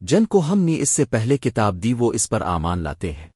جن کو ہم نے اس سے پہلے کتاب دی وہ اس پر آمان لاتے ہیں۔